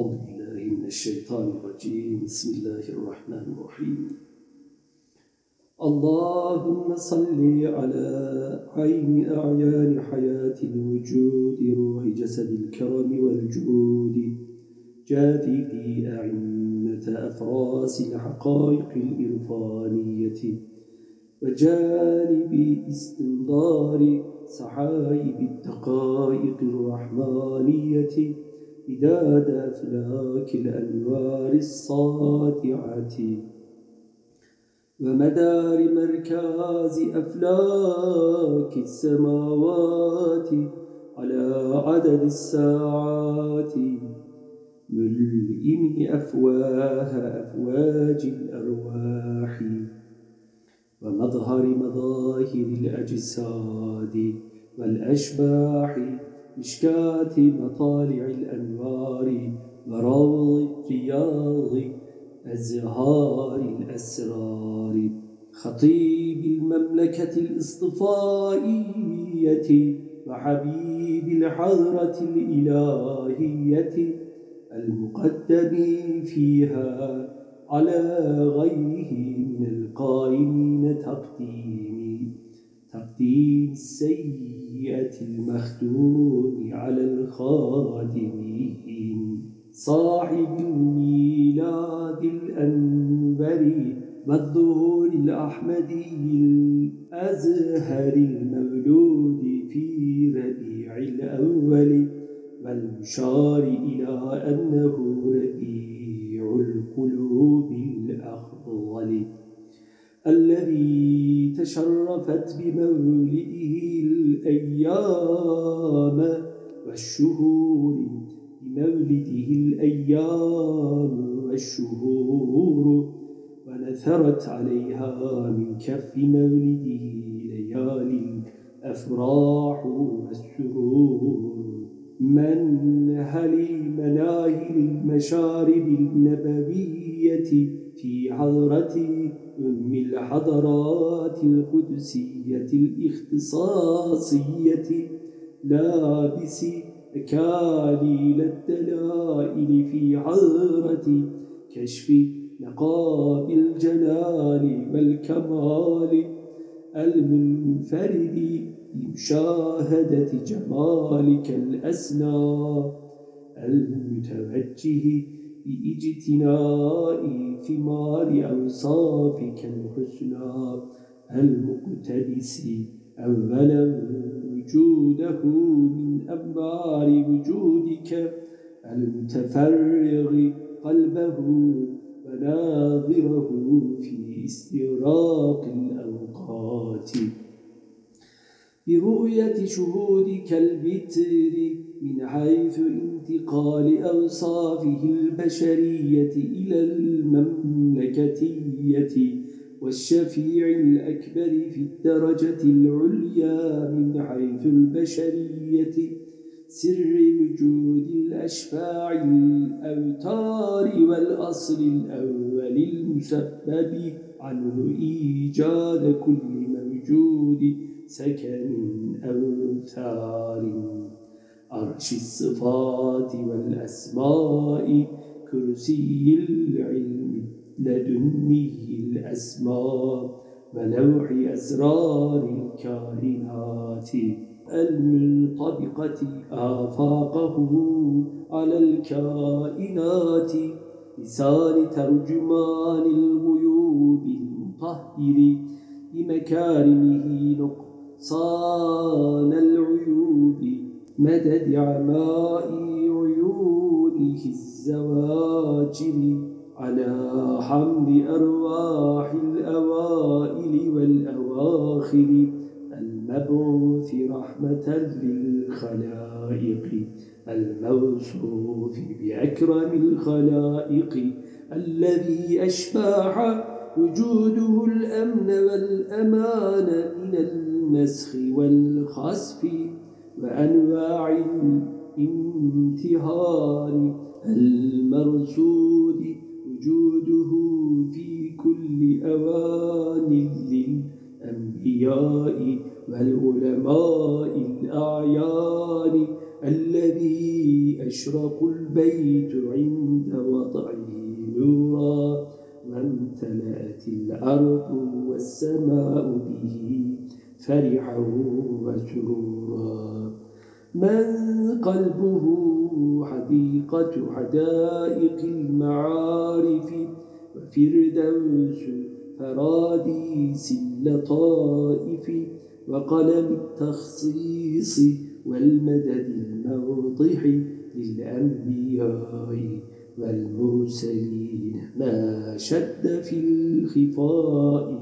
أعوذ بالله من الشيطان الرجيم. بسم الله الرحمن الرحيم. اللهم صل على عين أعيان حياة الوجود روح جسد الكرم والجود. جاثي في أعنة أفراس الحقائق الإرفانية. وجانب استنظار سحائب الدقائق الرحمانية. إداد أفلاك الأنوار الصادعة. ومدار مركز أفلاك السماوات على عدد الساعات. ملئم أفواه أفواج الأرواح. ومظهر مظاهر الأجساد والأشباح. مشكاة مطالع الأنوار وروض رياض أزهار الأسرار. خطيب المملكة الإصطفائية وحبيب الحضرة الإلهية المقدم فيها على غيره من القائمين تقديم تقديم السيد الشريعة المختوم على الخادمين. صاحب الميلاد الأنبري والظهور الأحمدي الأزهر المولود في ربيع الأول والمشار إلى أنه ربيع القلوب الأخضل الذي تشرفت بمولده الأيام والشهور بمولده الأيام والشهور. ونثرت عليها من كف مولده ليالي الأفراح والسرور. من هل مناهل المشارب النبوية في حضرة أم الحضرات القدسية الإختصاصية لابس أكاليل الدلائل في حضرة كشف نقاب الجلال والكمال المنفرد بمشاهدة جمالك الأسنى المتوجه بإجتناء ثمار أوصافك الحسنى المقتبس أولا وجوده من أنبار وجودك المتفرغ قلبه وناظره في استغراق الأوقات. برؤية شهودك البتر من حيث انتقال أوصافه البشرية إلى المملكتية والشفيع الأكبر في الدرجة العليا من حيث البشرية سر وجود الأشفاع الأوتار والأصل الأول المسبب عنه إيجاد كل موجود. سكن أوتار عرش الصفات والأسماء كرسي العلم لدنه الأسماء ولوح أسرار الكائنات المنطبقة آفاقه على الكائنات لسان ترجمان الغيوب المطهر بمكارمه نقصان العيوب مدد عماء عيونه الزواجر على حمل أرواح الأوائل والأواخر. المبعوث رحمة للخلائق الموصوف بأكرم الخلائق. الذي أشباح وجوده الأمن والأمان من المسخ والخسف وأنواع الامتهان. المرصود وجوده في كل أوان للأنبياء والعلماء الأعيان الذي أشرق البيت عند وضعه نورا. وامتلأت الأرض والسماء به فرحا وسرورا. من قلبه حديقة حدائق المعارف وفردوس فراديس اللطائف وقلم التخصيص والمدد الموضح للأنبياء والمرسلين. ما شد في الخفاء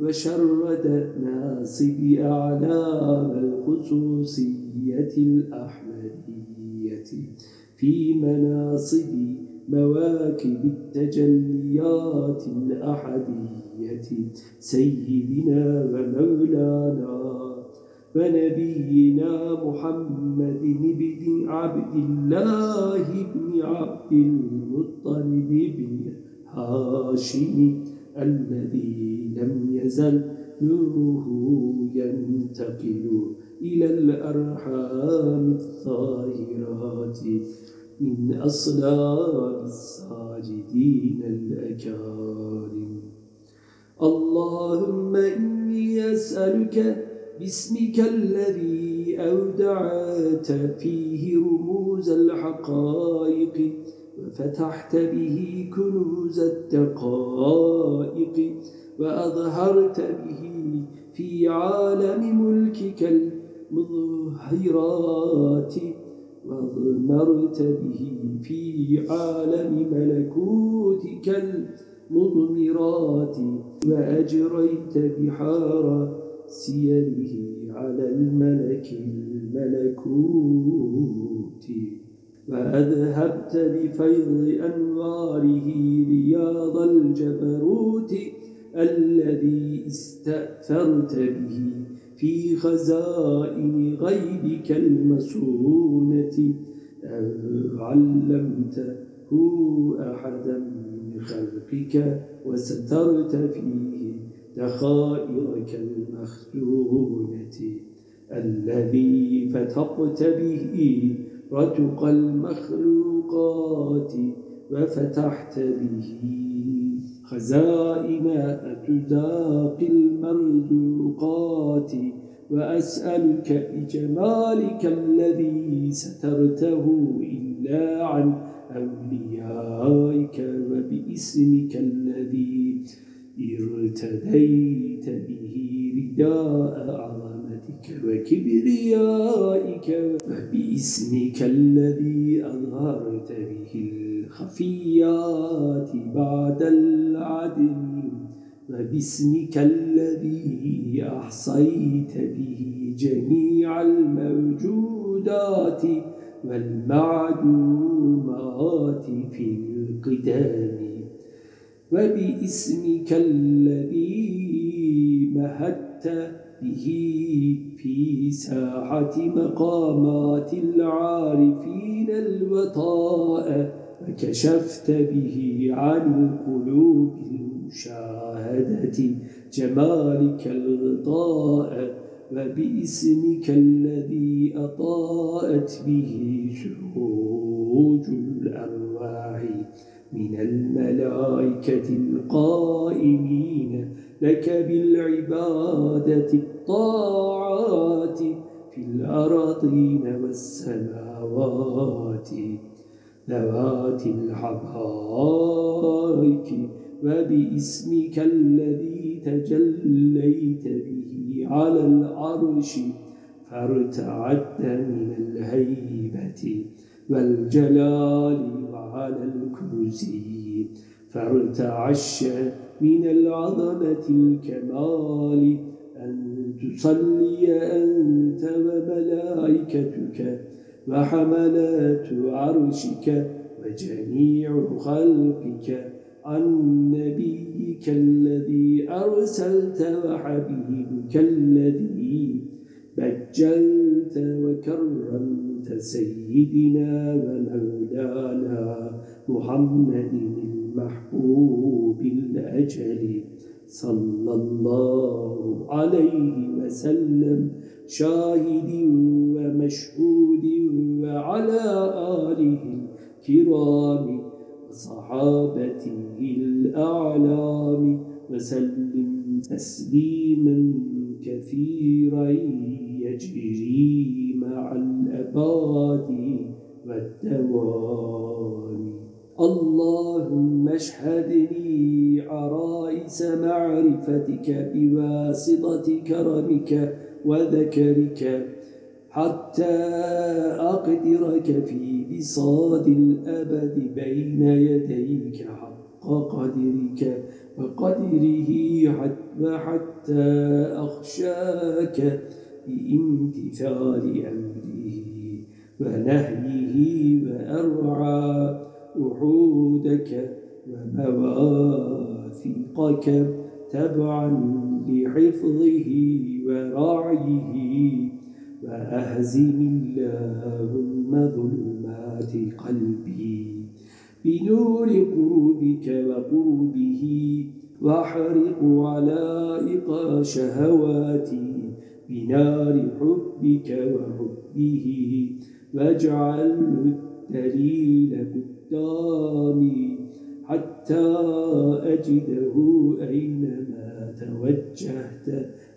وشرد ناصب أعلام الخصوصية الأحمدية في مناصب مواكب التجليات الأحدية سيدنا ومولانا ونبينا محمد بن عبد الله بن عبد المطلب بن هاشم الذي لم يزل نوره ينتقل إلى الأرحام الطاهرات من أصلاب الساجدين الأكارم. اللهم إني أسألك باسمك الذي أودعت فيه رموز الحقائق وفتحت به كنوز الدقائق وأظهرت به في عالم ملكك المظهرات وأضمرت به في عالم ملكوتك المضمرات وأجريت بحار سيره على الملك الملكوت. وأذهبت بفيض أنواره رياض الجبروت الذي استأثرت به في خزائن غيبك المسونة. أو علمته أحدا من خلقك وسترت فيه دخائرك المخزونة الذي فتقت به رتق المخلوقات وفتحت به خزائن أتذاق المرزوقات وأسألك بجمالك الذي سترته إلا عن أوليائك وباسمك الذي ارتديت به رداء عظمتك وكبريائك وباسمك الذي أظهرت به الخفيات بعد العدم وباسمك الذي أحصيت به جميع الموجودات والمعدومات في القدام وباسمك الذي مهدت به في ساحة مقامات العارفين الوطاء وكشفت به عن القلوب المشاهدة جمالك الغطاء وباسمك الذي أطاءت به سروج الأرواح من الملائكة القائمين. لك بالعبادة الطاعات في الأراضين والسماوات ذوات الحبائك وباسمك الذي تجليت به على العرش فارتعدت من الهيبة والجلال وعلى الكرسي فارتعش من العظمة الكمال أن تصلي أنت وملائكتك وحملات عرشك وجميع خلقك عن نبيك الذي أرسلت وحبيبك الذي بجلت وكرمت سيدنا ومولانا محمد المحبوب الأجل صلى الله عليه وسلم شاهد ومشهود وعلى آله الكرام وصحابته الأعلام وسلم تسليما كثيرا يجري مع الأباد والدوام. اللهم اشهد لي عرائس معرفتك بواسطة كرمك وذكرك حتى أقدرك في بصاد الأبد بين يديك حق قدرك وقدره حتى أخشاك بامتثال أمره ونهيه وأرعى وحودك ومواثيقك تبعا لحفظه ورعيه وأهزم اللهم ظلمات قلبي بنور قربك وقربه وأحرق علائق شهواتي بنار حبك وحبه واجعل الدليل قدامي حتى أجده أينما توجهت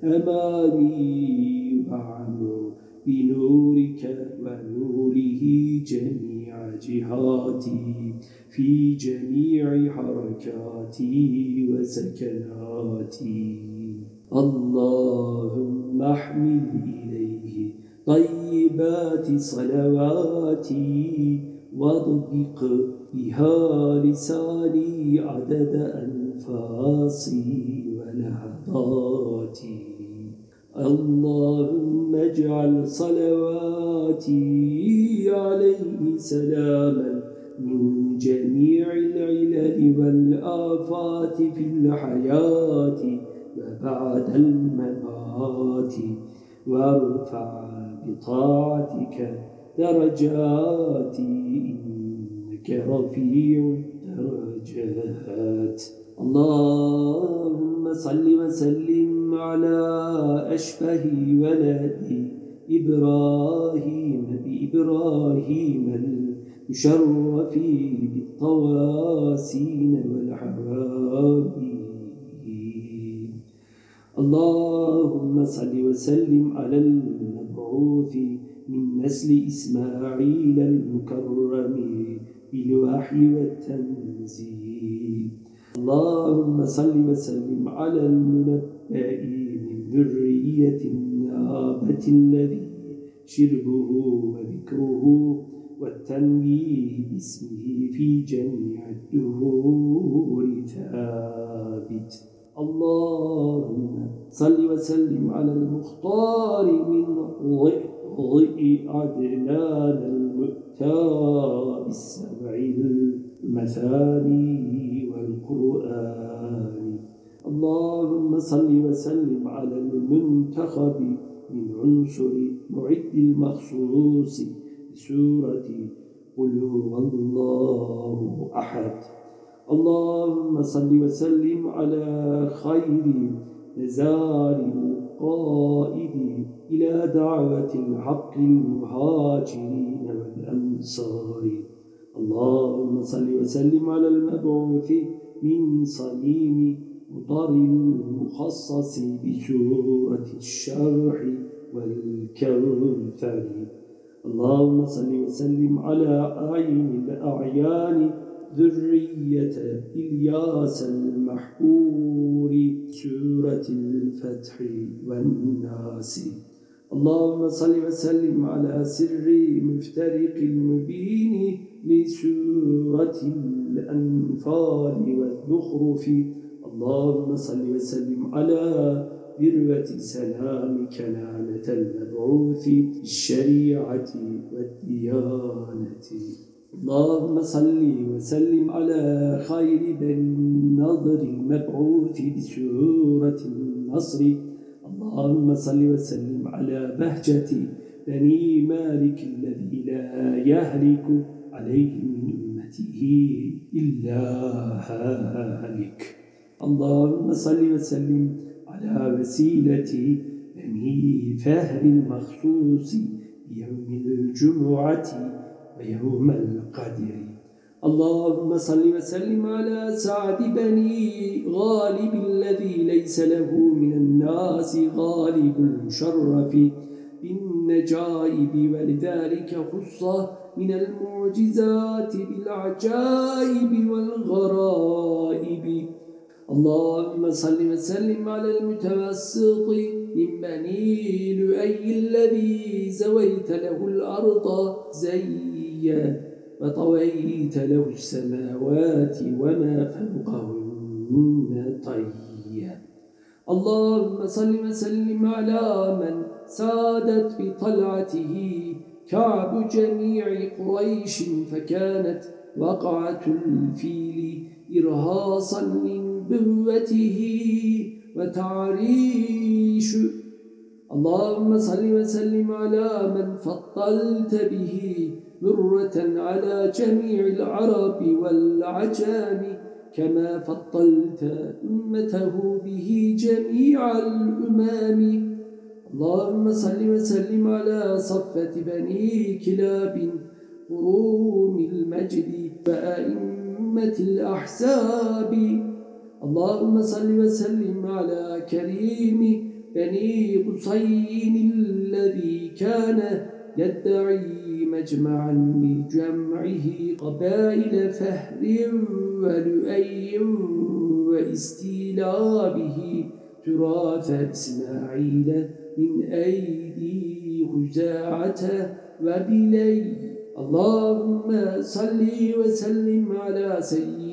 أمامي وعمر بنورك ونوره جميع جهاتي في جميع حركاتي وسكناتي. اللهم احمل إليه طيبات صلواتي واضبق بها لساني عدد أنفاسي ولحظاتي اللهم اجعل صلواتي عليه سلاما من جميع العلل والآفات في الحياة وبعد الممات. وارفع بطاعتك درجاتي إنك رفيع الدرجات. اللهم صل وسلم على أشبه ولد إبراهيم بإبراهيم المشرف بالطواسين والحوامين اللهم صل وسلم على المبعوث من نسل إسماعيل المكرم بالوحي والتنزيل. اللهم صل وسلم على المنبأ من ذرية النابة الذي شربه وذكره والتنويه باسمه في جميع الدهور ثابت اللهم صل وسلم على المختار من ضئ عدنان المؤتى بالسبع المثاني والقرآن. اللهم صل وسلم على المنتخب من عنصر معد المخصوص بسورة قل هو الله أحد. اللهم صل وسلم على خير نزار القائد إلى دعوة الحق المهاجرين والأنصار. اللهم صل وسلم على المبعوث من صميم مطر المخصص بسورة الشرح والكوثر اللهم صل وسلم على أعين الأعيان ذرية إلياس المحبور سورة الفتح والناس. اللهم صل وسلم على سر مفترق المبين لسورة الأنفال والذخرف اللهم صل وسلم على ذروة سلام كنانة المبعوث الشريعة والديانة. اللهم صل وسلم على خير ذي النظر المبعوث بسورة النصر. اللهم صل وسلم على بهجة بني مالك الذي لا يهلك عليه من أمته إلا هالك. اللهم صل وسلم على وسيلة بني فهر المخصوص يوم الجمعة. ويوم القدر اللهم صل وسلم على سعد بني غالب الذي ليس له من الناس غالب المشرف بالنجائب ولذلك خص من المعجزات بالعجائب والغرائب. اللهم صل وسلم على المتوسط من بني لؤي الذي زويت له الأرض زيا وطويت له السماوات وما فوقهن طيا. اللهم صل وسلم على من سادت بطلعته كعب جميع قريش فكانت وقعة الفيل إرهاصا لنبوته وتعريش اللهم صل وسلم على من فضلت به ذرة على جميع العرب والعجام كما فضلت أمته به جميع الأمام اللهم صل وسلم على صفة بني كلاب قروم المجد وأئمة الأحساب اللهم صل وسلم على كريم بني قصين الذي كان يدعي مجمعا لجمعه قبائل فهر ولؤي واستيلابه تراث إسماعيل من أيدي خزاعة وبلي. اللهم صل وسلم على سيدي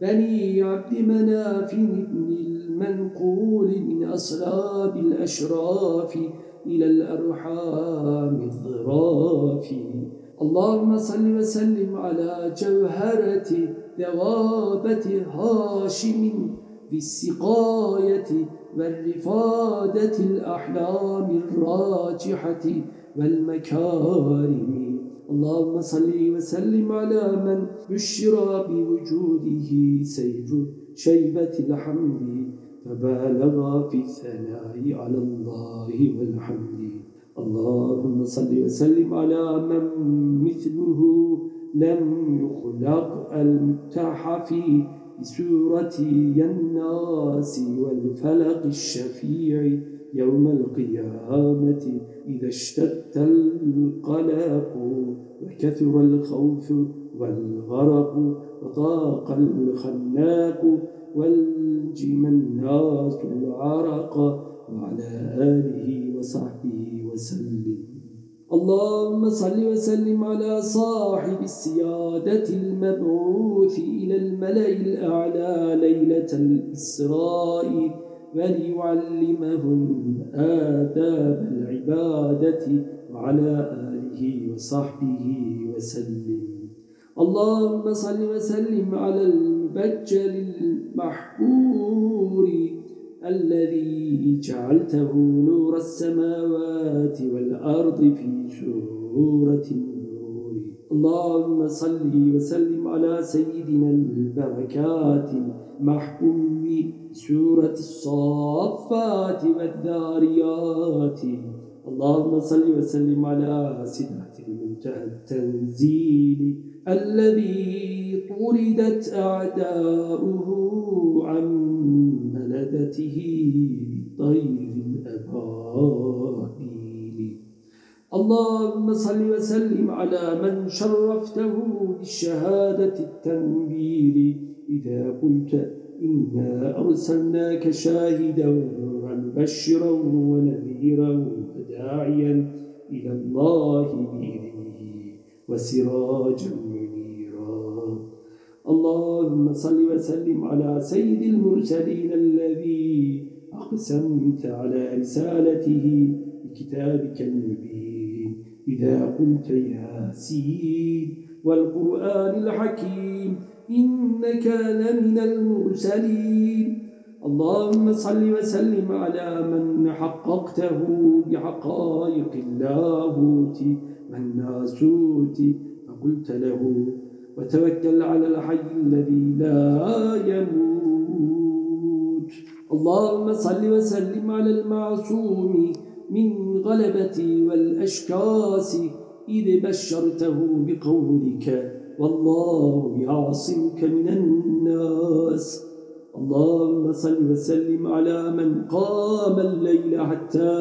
بني عبد مناف بن المنقول من أصلاب الأشراف إلى الأرحام الضراف اللهم صل وسلم على جوهرة ذوابة هاشم في السقاية والرفادة الأحلام الراجحة والمكارم. اللهم صل وسلم على من بشر بوجوده سيف شيبة الحمد فبالغ في الثناء على الله والحمد. اللهم صل وسلم على من مثله لم يخلق المتحف بسورة الناس والفلق الشفيع. يوم القيامة إذا اشتد القلق وكثر الخوف والغرق وضاق الخناق والجم الناس العرق وعلى آله وصحبه وسلم. اللهم صل وسلم على صاحب السيادة المبعوث إلى الملأ الأعلى ليلة الإسراء وليعلمهم آداب العبادة وعلى آله وصحبه وسلم. اللهم صل وسلم على المبجل المحبور الذي جعلته نور السماوات والأرض في سورة اللهم صل وسلم على سيدنا البركات المحبوب سورة الصافات والذاريات. اللهم صل وسلم على سدرة المنتهى التنزيل الذي طردت أعداؤه عن ملدته بالطير الأبابيل اللهم صل وسلم على من شرفته بالشهادة التنبيل. إذا قلت إنا أرسلناك شاهدا ومبشرا ونذيرا وداعيا إلى الله بإذنه وسراجا اللهم صل وسلم على سيد المرسلين الذي أقسمت على رسالته بكتابك المبين. إذا قلت ياسين والقرآن الحكيم إنك لمن المرسلين. اللهم صل وسلم على من حققته بحقائق اللاهوت والناسوت فقلت له وتوكل على الحي الذي لا يموت. اللهم صل وسلم على المعصوم من غلبة والأشكاس إذ بشرته بقولك والله يعصمك من الناس. اللهم صل وسلم على من قام الليل حتى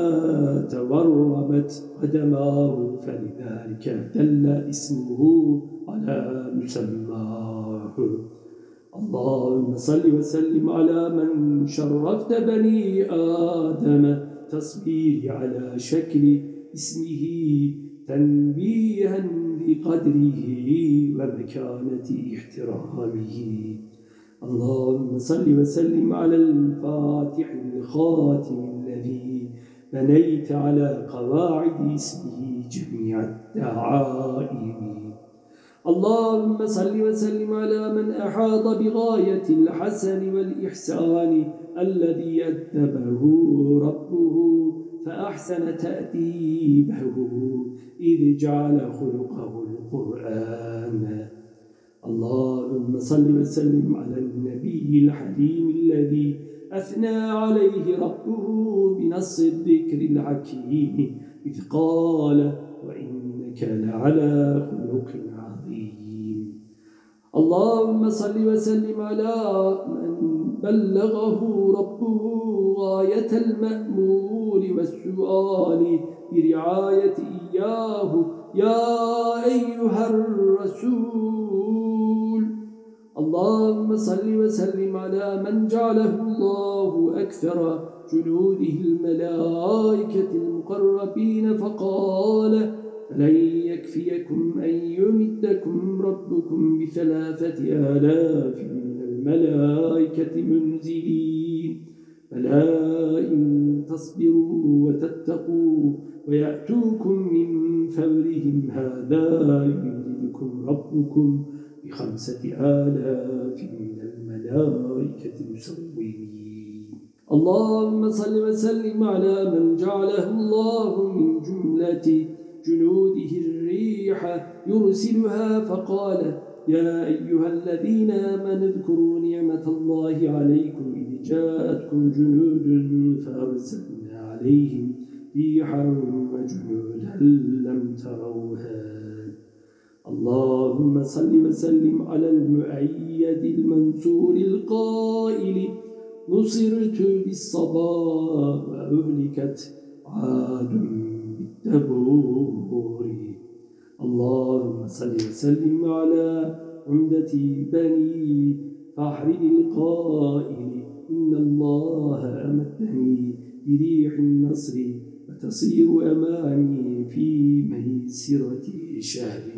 تورمت قدماه فلذلك دل اسمه على مسماه. اللهم صل وسلم على من شرفت بني آدم تصوير على شكل اسمه تنبيها لقدره ومكانة احترامه. اللهم صل وسلم على الفاتح الخاتم الذي بنيت على قواعد اسمه جميع الدعائم. اللهم صل وسلم على من أحاط بغاية الحسن والإحسان الذي أدبه ربه فأحسن تأديبه إذ جعل خلقه القرآن. اللهم صل وسلم على النبي الحليم الذي أثنى عليه ربه بنص الذكر الحكيم إذ قال وإنك لعلى خلق اللهم صل وسلم على من بلغه ربه غاية المأمول والسؤال برعاية إياه. يا أيها الرسول اللهم صل وسلم على من جعله الله أكثر جنوده الملائكة المقربين فقال فلن يكفيكم أن يمدكم ربكم بثلاثة آلاف من الملائكة منزلين. فلا إن تصبروا وتتقوا ويأتوكم من فورهم هذا يمددكم ربكم بخمسة آلاف من الملائكة مسومين. اللهم صل وسلم على من جعله الله من جملة جنوده الريح يرسلها فقال يا أيها الذين آمنوا اذكروا نعمة الله عليكم إذ جاءتكم جنود فأرسلنا عليهم ريحا وجنودا لم تروها. اللهم صل وسلم على المؤيد المنصور القائل نصرت بالصبا وأهلكت عاد بالدبور اللهم صل وسلم على عمدة بني فحر القائل إن الله أمدني بريح النصر وتصير أمامي في ميسرة شهر.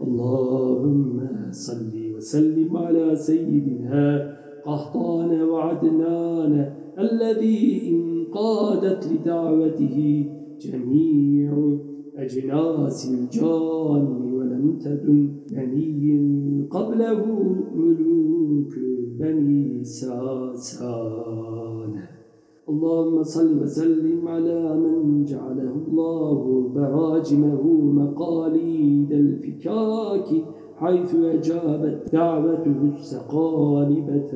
اللهم صل وسلم على سيدنا قهطان وعدنان الذي انقادت لدعوته جميع أجناس الجان ولم تدن بني قبله ملوك بني ساسان. اللهم صل وسلم على من جعله الله براجمه مقاليد الفكاك حيث أجابت دعوته السقالبة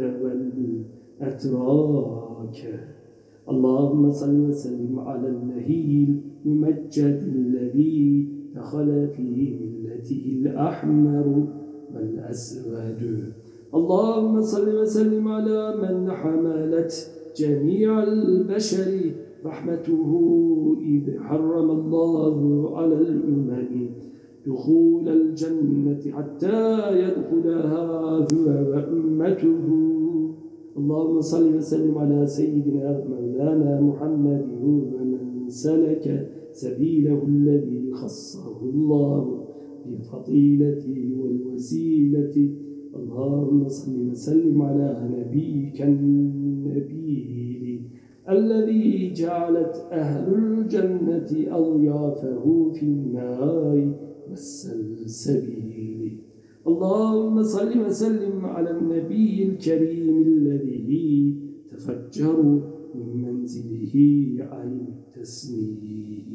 والأتراك. اللهم صل وسلم على النهي الممجد الذي دخل في ملته الأحمر والأسود. اللهم صل وسلم على من حملت جميع البشر رحمته إذ حرم الله على الأمم دخول الجنة حتى يدخلها هو وأمته. اللهم صل وسلم على سيدنا مولانا محمد ومن سلك سبيله الذي خصه الله بالفضيلة والوسيلة. اللهم صل وسلم على نبيك النبي الذي جعلت أهل الجنة أضيافه في الماء والسلسبيل. اللهم صل وسلم على النبي الكريم الذي تفجر من منزله عن التسنيم